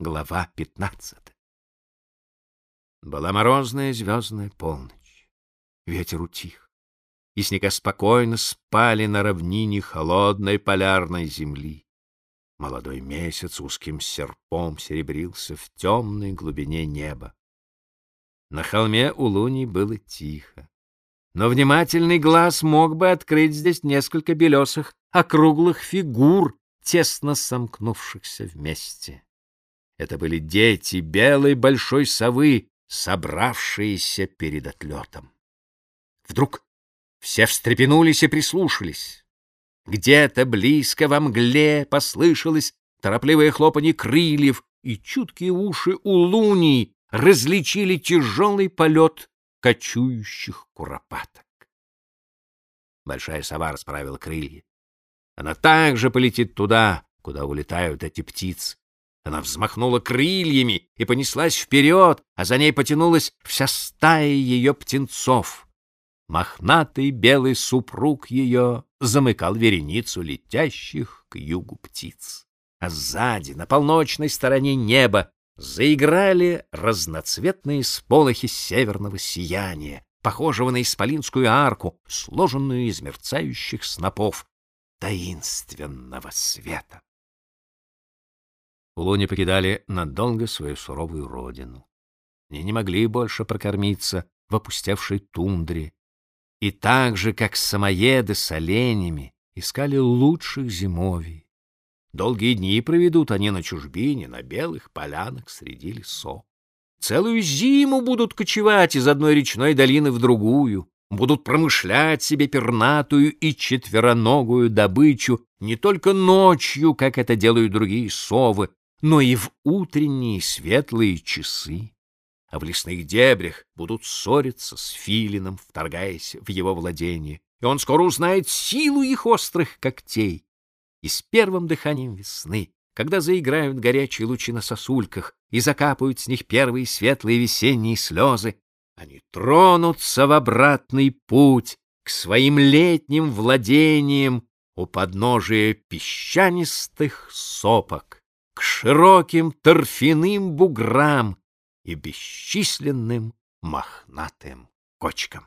Глава 15. Была морозная звездная полночь. Ветер утих, и снега спокойно спали на равнине холодной полярной земли. Молодой месяц узким серпом серебрился в темной глубине неба. На холме у Луни было тихо, но внимательный глаз мог бы открыть здесь несколько белесых округлых фигур, тесно сомкнувшихся вместе. Это были дети белой большой совы, собравшиеся перед отлетом. Вдруг все встрепенулись и прислушались. Где-то близко во мгле послышалось торопливое хлопанье крыльев, и чуткие уши у луний различили тяжелый полет кочующих куропаток. Большая сова расправила крылья. Она также полетит туда, куда улетают эти птицы. Она взмахнула крыльями и понеслась вперед, а за ней потянулась вся стая ее птенцов. Мохнатый белый супруг ее замыкал вереницу летящих к югу птиц. А сзади, на полночной стороне неба, заиграли разноцветные сполохи северного сияния, похожего на исполинскую арку, сложенную из мерцающих снопов таинственного света. Улуни покидали надолго свою суровую родину. Они не могли больше прокормиться в опустевшей тундре, и так же, как самоеды с оленями, искали лучших зимовий. Долгие дни проведут они на чужбине, на белых полянах среди лесов. Целую зиму будут кочевать из одной речной долины в другую, будут промышлять себе пернатую и четвероногую добычу не только ночью, как это делают другие совы, но и в утренние светлые часы. А в лесных дебрях будут ссориться с филином, вторгаясь в его владение, и он скоро узнает силу их острых когтей. И с первым дыханием весны, когда заиграют горячие лучи на сосульках и закапают с них первые светлые весенние слезы, они тронутся в обратный путь к своим летним владениям у подножия песчанистых сопок к широким торфяным буграм и бесчисленным мохнатым кочкам.